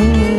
Mm-hmm.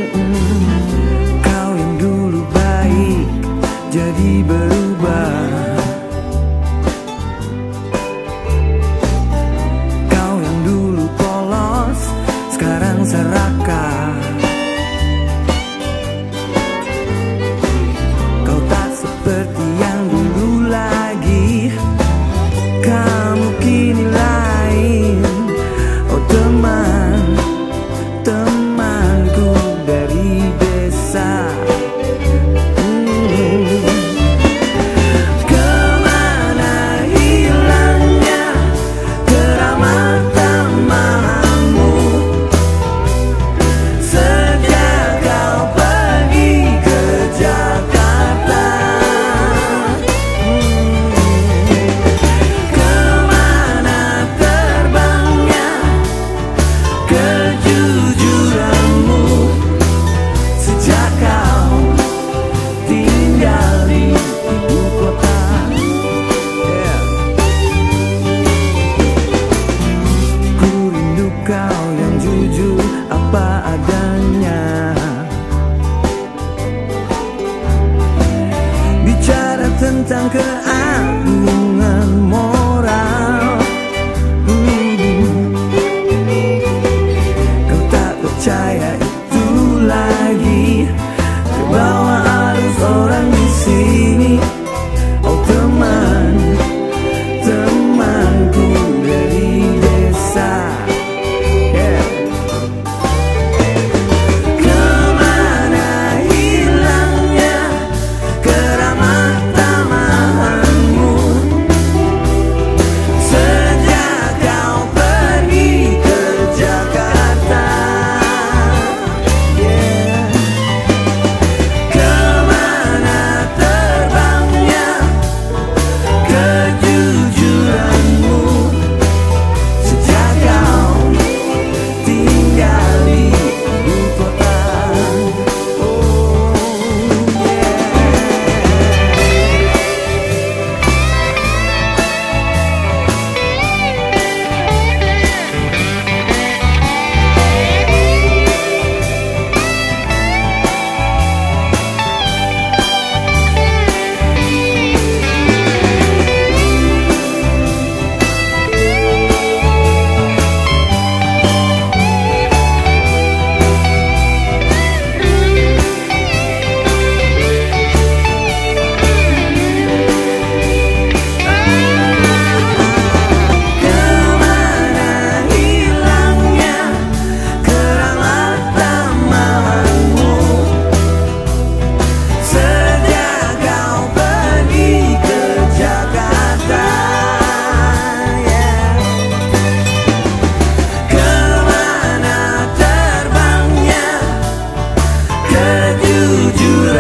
good. do